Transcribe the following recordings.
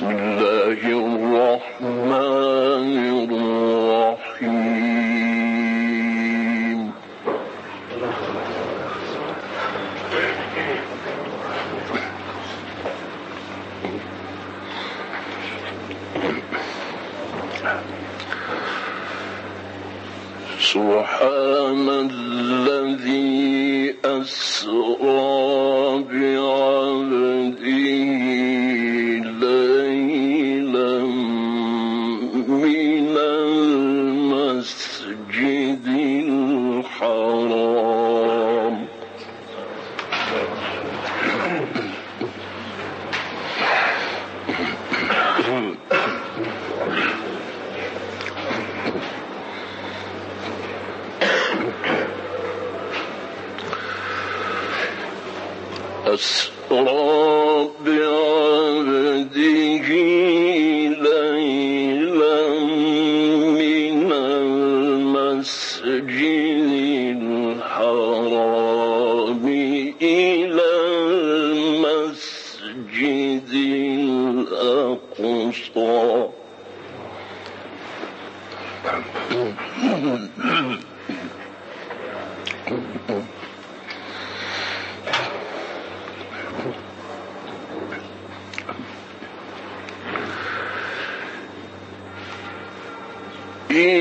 بسم الله الرحمن المسجد الحرام 이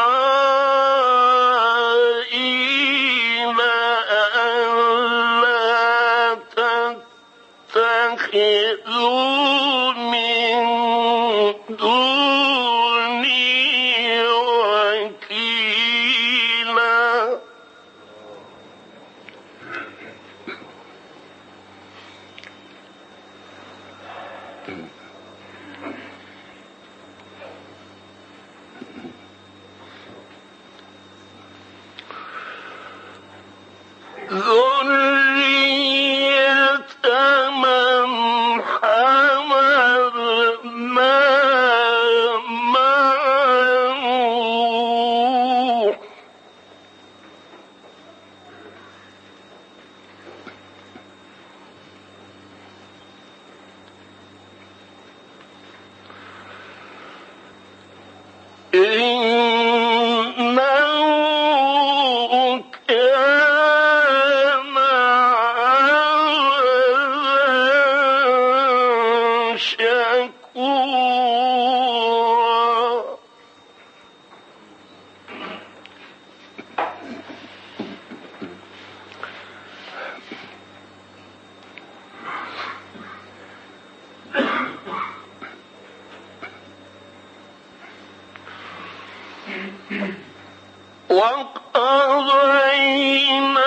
إسرائيل وقضينا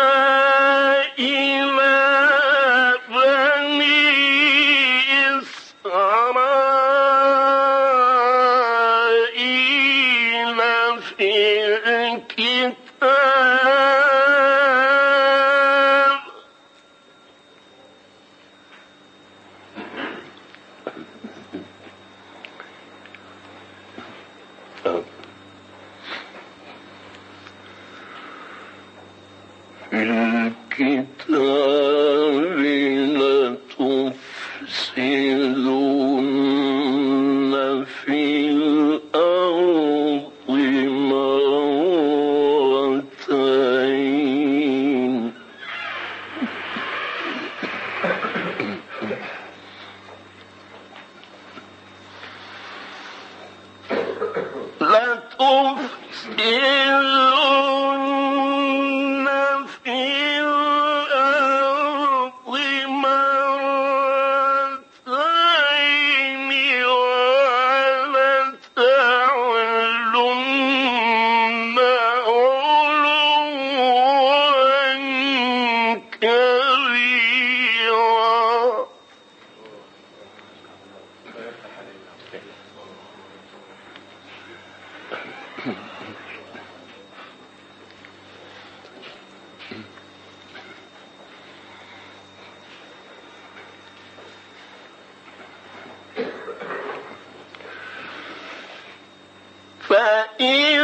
فإذا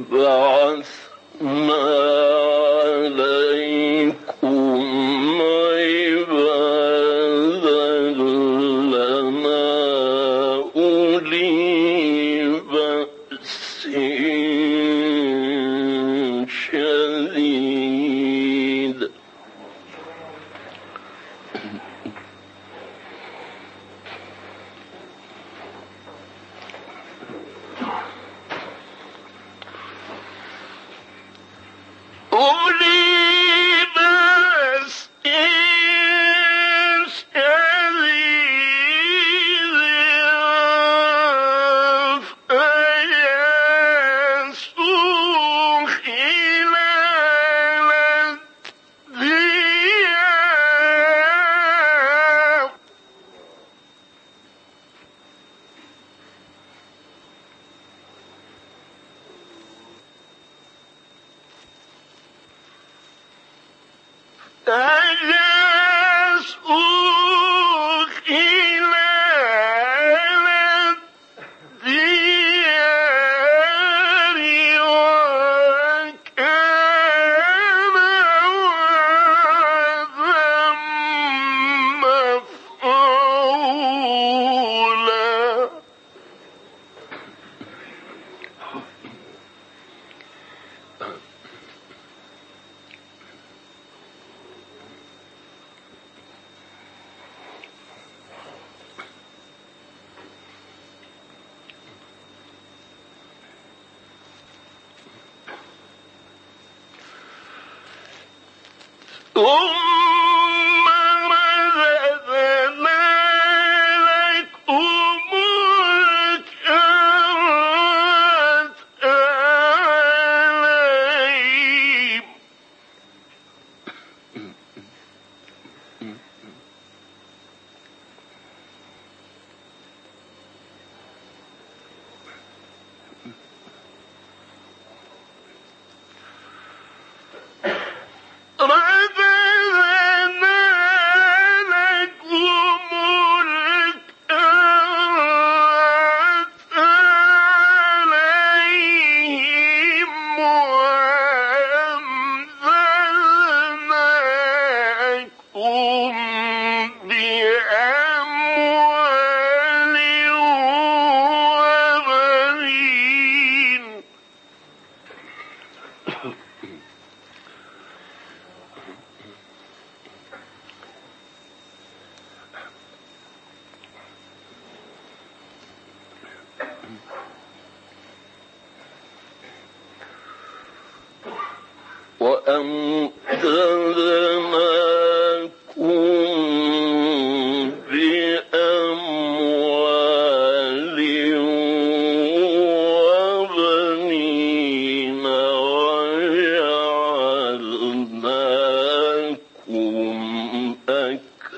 بعثنا عليكم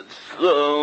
slow.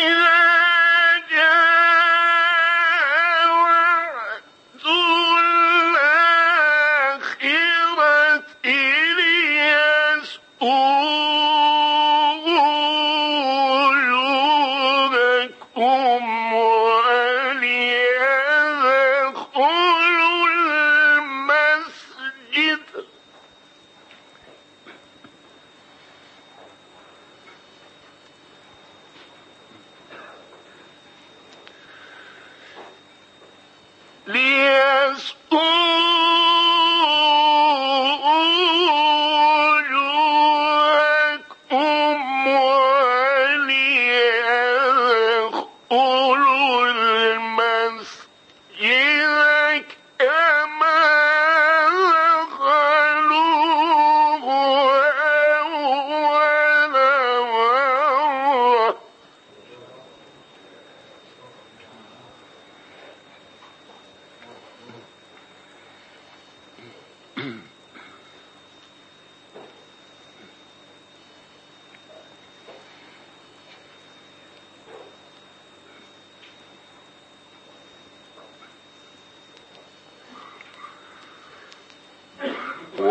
ليسؤولونكم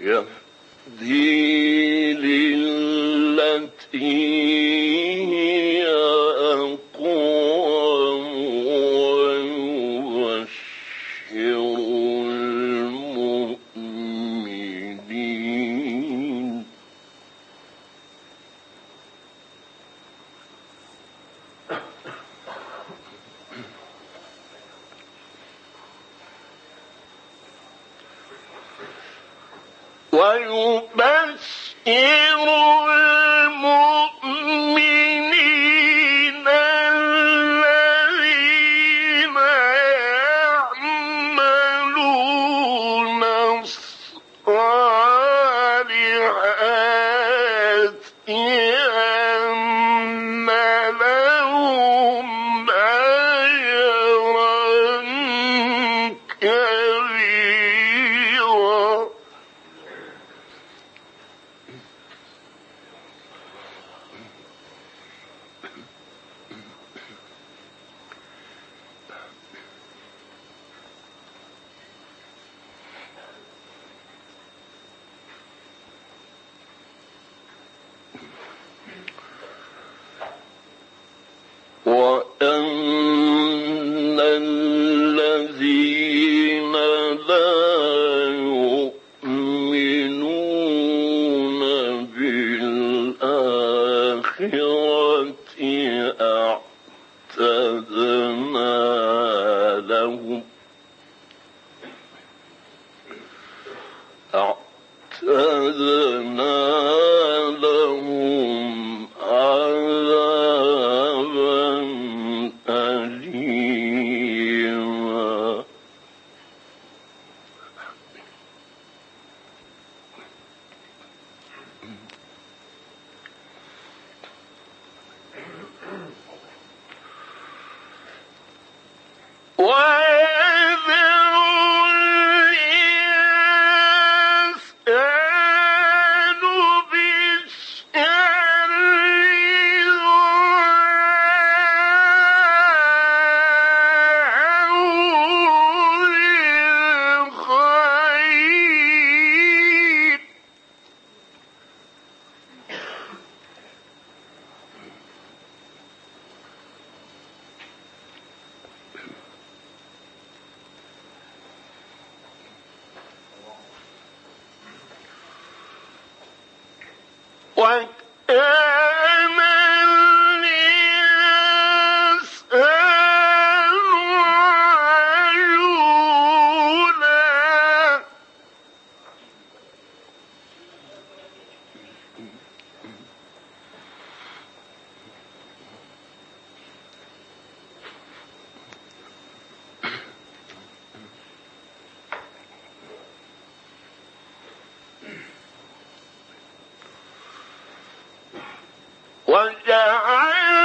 يهدي للتي ويبشر or وكان وجعلنا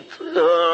people.